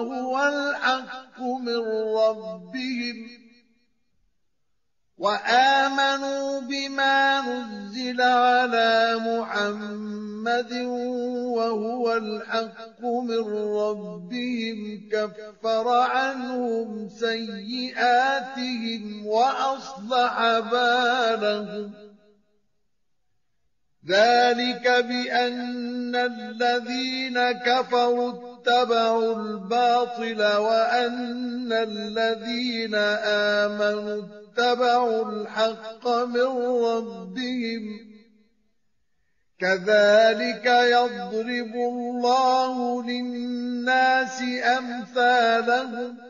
وهو الحق من ربهم. وآمنوا بما نزل على محمد وهو الحق من ربهم. كفر عنهم سيئاتهم وأصلح بالهم. ذلك بأن الذين كفروا اتبعوا الباطل وأن الذين آمنوا اتبعوا الحق من ربهم. كذلك يضرب الله للناس أمثالهم.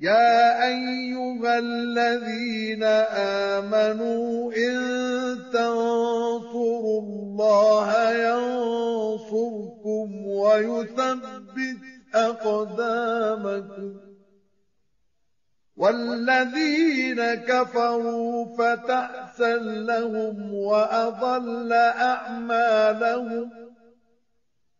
يا أيها الذين آمنوا إن تنصروا الله ينصركم ويثبت أقدامكم والذين كفروا فتأسا لهم وأضل أعمالهم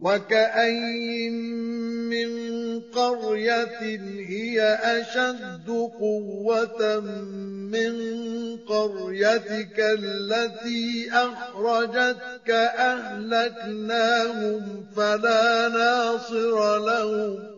وكأين من قرية هي أشد قوة من قريتك التي أخرجتك أهلكناهم فلا ناصر لهم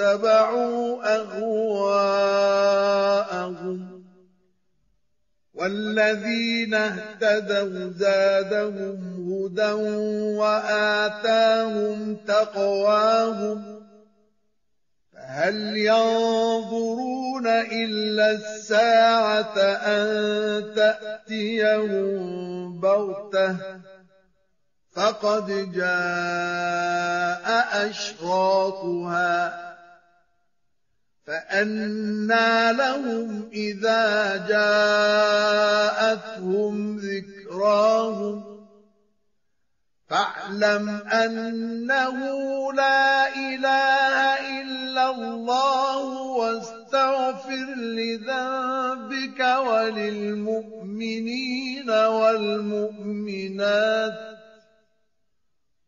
واتبعوا أهواءهم والذين اهتدوا زادهم هدى وآتاهم تقواهم هل ينظرون إلا الساعة أن تأتيهم بغتة فقد جاء أشراطها فأنى لهم إذا جاءتهم ذكراهم فاعلم أنه لا إله إلا الله واستغفر لذنبك وللمؤمنين والمؤمنات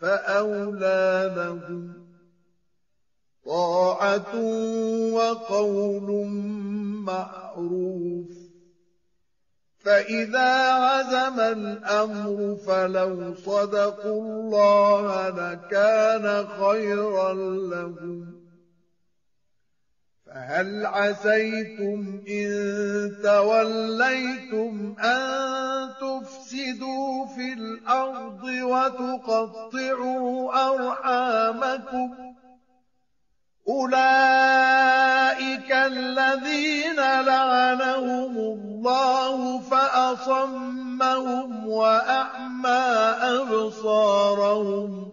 فأولى لهم طاعة وقول معروف فإذا عزم الأمر فلو صدقوا الله لكان خيرا لهم فهل عسيتم إن توليتم أن تفسدوا في الأرض وتقطعوا أرحامكم أولئك الذين لعنهم الله فأصمهم وأعمى أبصارهم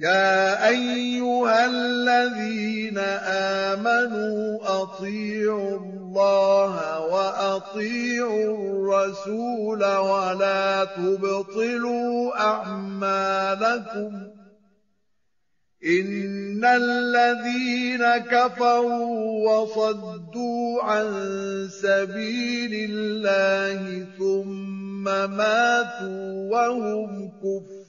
يا أيها الذين آمنوا أطيعوا الله وأطيعوا الرسول ولا تبطلوا أعمالكم إن الذين كفروا وصدوا عن سبيل الله ثم ماتوا وهم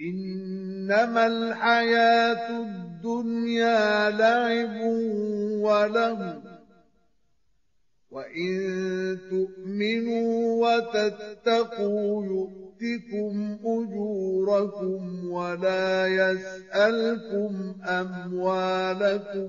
إنما الحياة الدنيا لعب وله وإن تؤمنوا وتتقوا يؤتكم أجوركم ولا يسألكم أموالكم